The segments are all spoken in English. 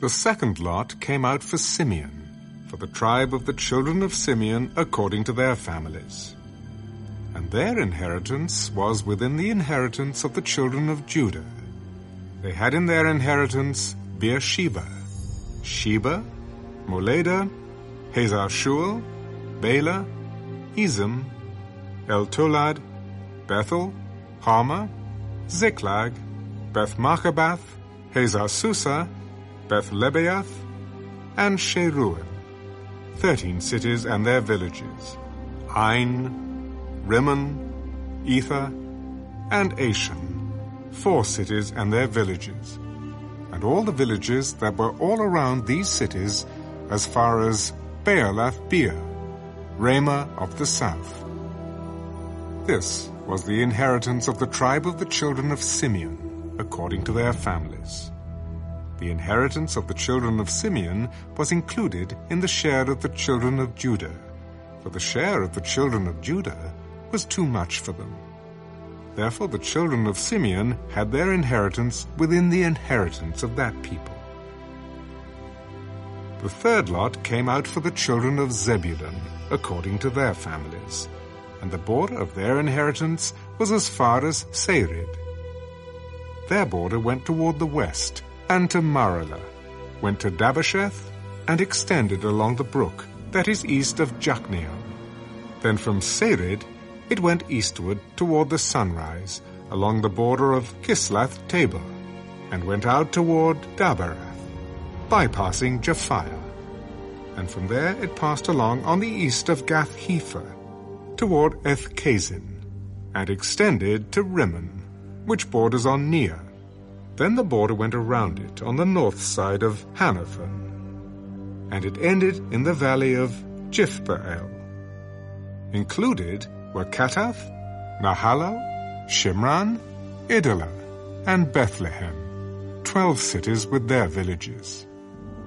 The second lot came out for Simeon, for the tribe of the children of Simeon according to their families. And their inheritance was within the inheritance of the children of Judah. They had in their inheritance Beersheba, Sheba, Moladah, Hazar Shual, Balah, Ezem, Eltolad, Bethul, Hormah, Ziklag, Beth Marcaboth, Hazar Susah, Beth Lebaoth, and Sharuhen, thirteen cities and their villages, Ain, Rimmon, Ether, and Ashan, four cities and their villages, and all the villages that were all around these cities as far as Baalath Beer, Ramah of the south. This was the inheritance of the tribe of the children of Simeon, according to their families. The inheritance of the children of Simeon was included in the share of the children of Judah, for the share of the children of Judah was too much for them. Therefore the children of Simeon had their inheritance within the inheritance of that people. The third lot came out for the children of Zebulun, according to their families, and the border of their inheritance was as far as Sarid. Their border went toward the west, and to Maralah, went to Dabbasheth, and extended along the brook that is east of Jokneam. Then from Sarid it went eastward toward the sunrise, along the border of Chisloth Tabor, and went out toward Daberath, bypassing Japhia. And from there it passed along on the east of Gath Hepher, toward Eth Kazin, and extended to Rimmon, which borders on Neah. Then the border went around it on the north side of Hannathon, and it ended in the valley of Jiphthah El. Included were Kattath, Nahallal, Shimron, Idalah, and Bethlehem, twelve cities with their villages.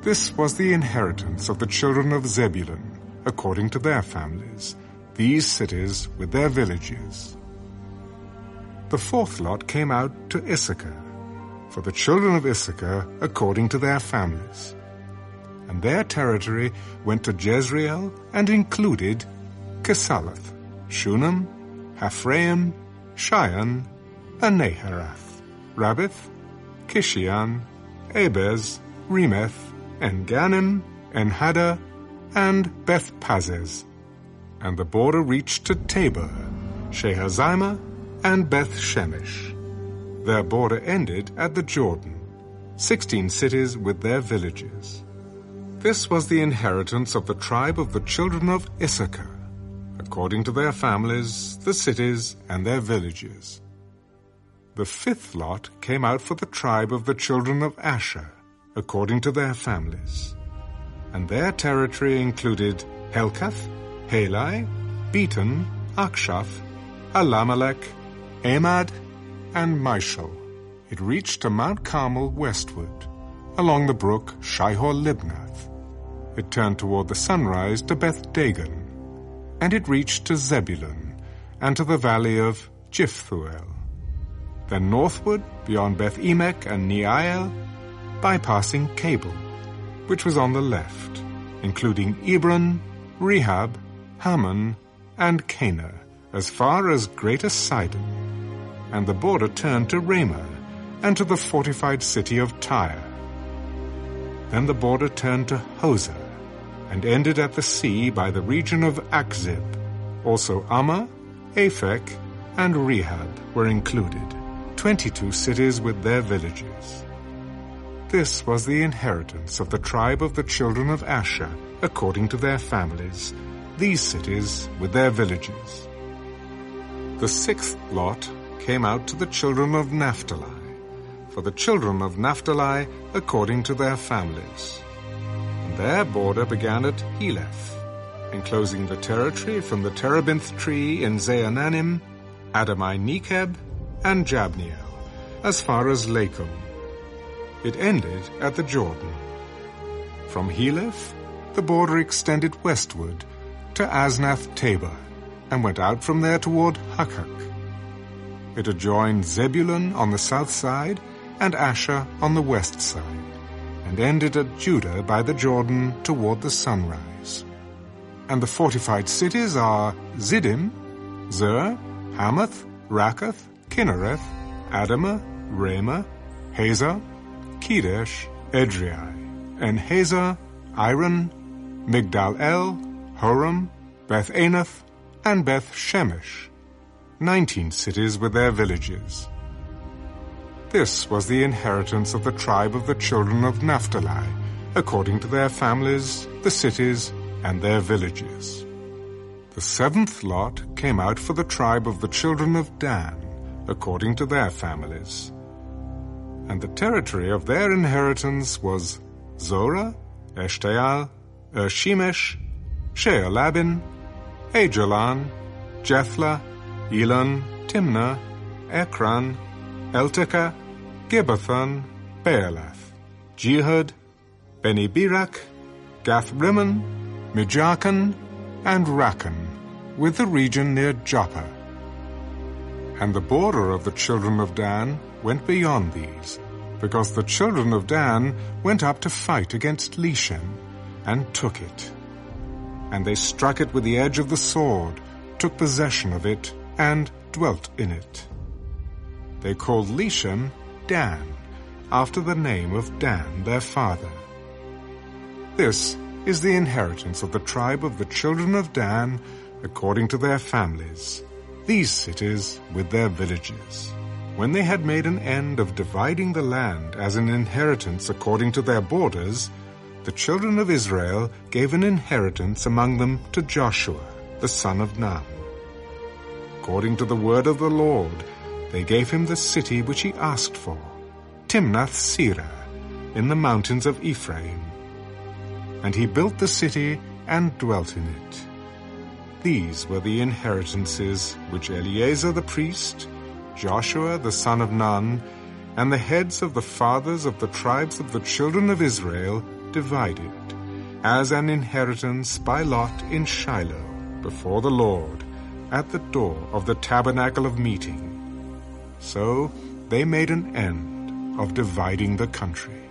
This was the inheritance of the children of Zebulun, according to their families, these cities with their villages. The fourth lot came out to Issachar, for the children of Issachar according to their families. And their territory went to Jezreel and included Chesulloth, Shunem, Haphraim, Shion, and Naharath, Rabbith, Kishion, Abez, Remeth, En Gannim, En Haddah, and Beth Pazzez. And the border reached to Tabor, Shahazimah, and Beth Shemesh. Their border ended at the Jordan, sixteen cities with their villages. This was the inheritance of the tribe of the children of Issachar, according to their families, the cities, and their villages. The fifth lot came out for the tribe of the children of Asher, according to their families. And their territory included Helkath, Hali, Beten, Achshaph, Alammelech, Amad, and Mishal. It reached to Mount Carmel westward, along the brook Shihor Libnath. It turned toward the sunrise to Beth Dagon, and it reached to Zebulun, and to the valley of Jiphthah El. Then northward, beyond Beth Emek and Neiel, bypassing Cabul, which was on the left, including Ebron, Rehob, Hammon, and Kanah, as far as Greater Sidon. And the border turned to Ramah, and to the fortified city of Tyre. Then the border turned to Hosah, and ended at the sea by the region of Achzib. Also Ummah, Aphek, and Rehob were included, twenty-two cities with their villages. This was the inheritance of the tribe of the children of Asher, according to their families, these cities with their villages. The sixth lot came out to the children of Naphtali, for the children of Naphtali according to their families. And their border began at Heleph, enclosing the territory from the terebinth tree in Zaanannim, Adami Nekeb, and Jabneel, as far as Lakkum. It ended at the Jordan. From Heleph, the border extended westward to Aznoth Tabor, and went out from there toward Hukkok. It adjoined Zebulun on the south side and Asher on the west side, and ended at Judah by the Jordan toward the sunrise. And the fortified cities are Ziddim, Zer, Hammath, Rakkath, Chinnereth, Adamah, Ramah, Hazor, Kedesh, Edrei, En Hazor, Iron, Migdal El, Horem, Beth Anath, and Beth Shemesh, nineteen cities with their villages. This was the inheritance of the tribe of the children of Naphtali, according to their families, the cities, and their villages. The seventh lot came out for the tribe of the children of Dan, according to their families. And the territory of their inheritance was Zorah, Eshtaol, Ershemesh, Shaalabbin, Aijalon, Jethlah, Elon, Timnah, Ekron, Eltekeh, Gibbethon, Baalath, Jehud, Beni Gath-Rimmon, Me Jarkon, and Rakkon, with the region near Joppa. And the border of the children of Dan went beyond these, because the children of Dan went up to fight against Leshem, and took it. And they struck it with the edge of the sword, took possession of it, and dwelt in it. They called Leshem Dan, after the name of Dan their father. This is the inheritance of the tribe of the children of Dan, according to their families, these cities with their villages. When they had made an end of dividing the land as an inheritance according to their borders, the children of Israel gave an inheritance among them to Joshua, the son of Nun. According to the word of the Lord, they gave him the city which he asked for, Timnath Serah, in the mountains of Ephraim. And he built the city and dwelt in it. These were the inheritances which Eleazar the priest, Joshua the son of Nun, and the heads of the fathers of the tribes of the children of Israel divided, as an inheritance by lot in Shiloh, before the Lord, at the door of the tabernacle of meeting. So they made an end of dividing the country.